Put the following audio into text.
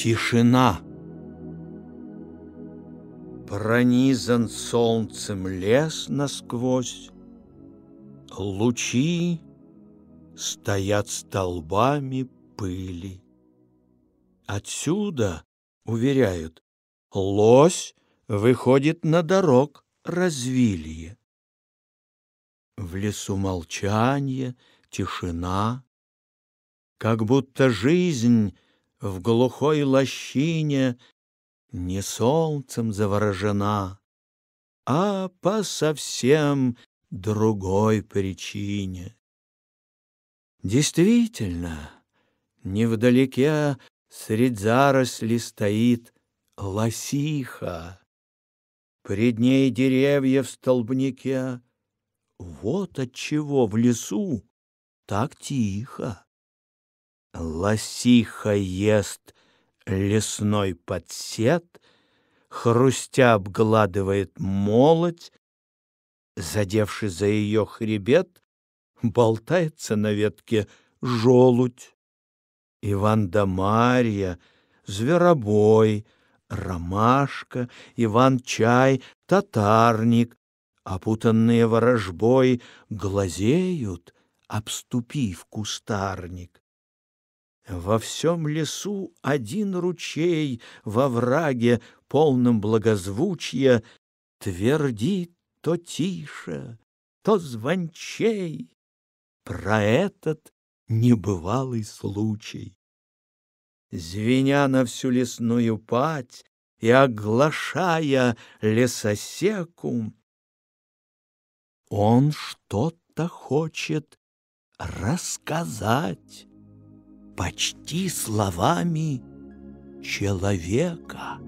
Тишина. Пронизан солнцем лес насквозь, Лучи стоят столбами пыли. Отсюда, уверяют, лось выходит на дорог развилье. В лесу молчание, тишина, Как будто жизнь в глухой лощине Не солнцем заворожена, А по совсем другой причине. Действительно, невдалеке Средь заросли стоит лосиха. Пред ней деревья в столбнике. Вот отчего в лесу так тихо. Лосиха ест лесной подсет, Хрустя обгладывает молоть, Задевший за ее хребет, Болтается на ветке желудь. Иван да Марья, Зверобой, Ромашка, Иван-чай, Татарник, Опутанные ворожбой, Глазеют, обступив кустарник. Во всем лесу один ручей Во враге, полном благозвучья, Твердит то тише, то звончей Про этот небывалый случай. Звеня на всю лесную пать И оглашая лесосеку, Он что-то хочет рассказать почти словами человека.